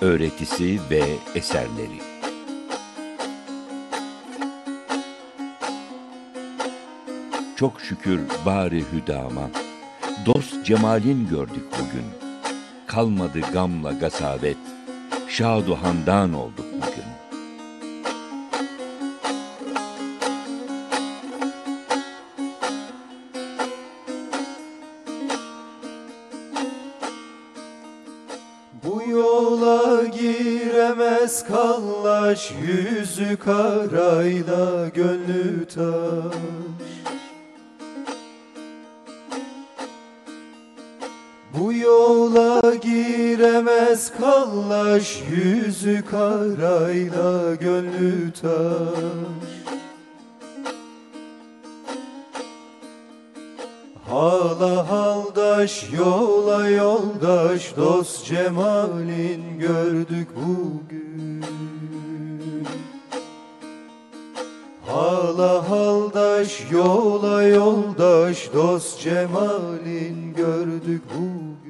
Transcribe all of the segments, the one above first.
öğretisi ve eserleri. Çok şükür bari hüdama, dost cemalin gördük bugün. Kalmadı gamla gasabet, şaduhandan olduk giremez kallaş Yüzü karayla gönlü taş. Bu yola giremez kallaş Yüzü karayla gönlü taş Hala haldaş yola yoldaş dost cemalin gördük bugün. Hala haldaş yola yoldaş dost cemalin gördük bugün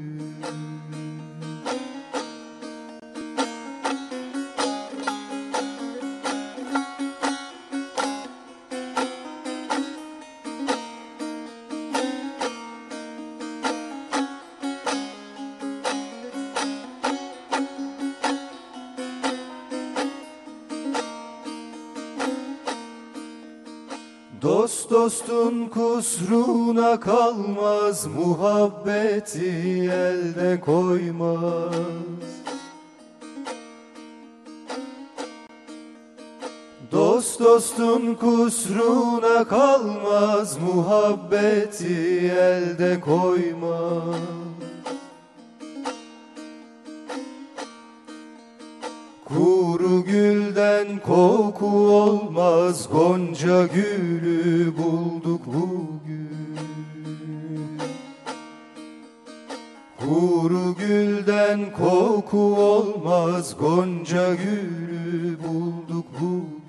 Dost dostun kusruna kalmaz Muhabbeti elde koymaz. Dost dostun kusruna kalmaz Muhabbeti elde koymaz. Kuru gülden koku olmaz Gonca gülü bulduk bugün. Kuru gülden koku olmaz Gonca gülü bulduk bugün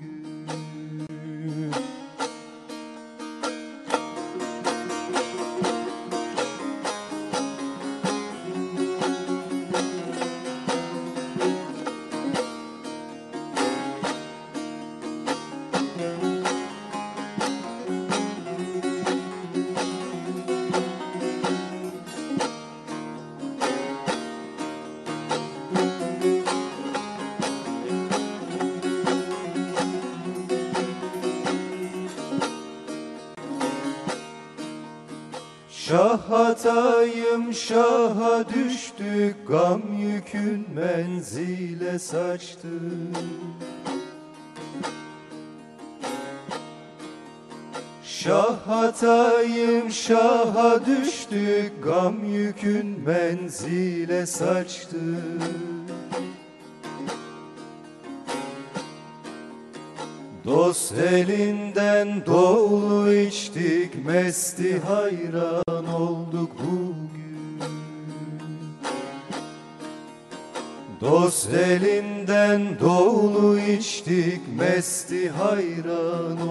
Şah hatayım şaha düştük Gam yükün menzile saçtı. Şah hatayım şaha düştük Gam yükün menzile saçtı Dost elinden dolu içtik Mesti hayran olduk bugün. Dost elinden dolu içtik Mesti hayran olduk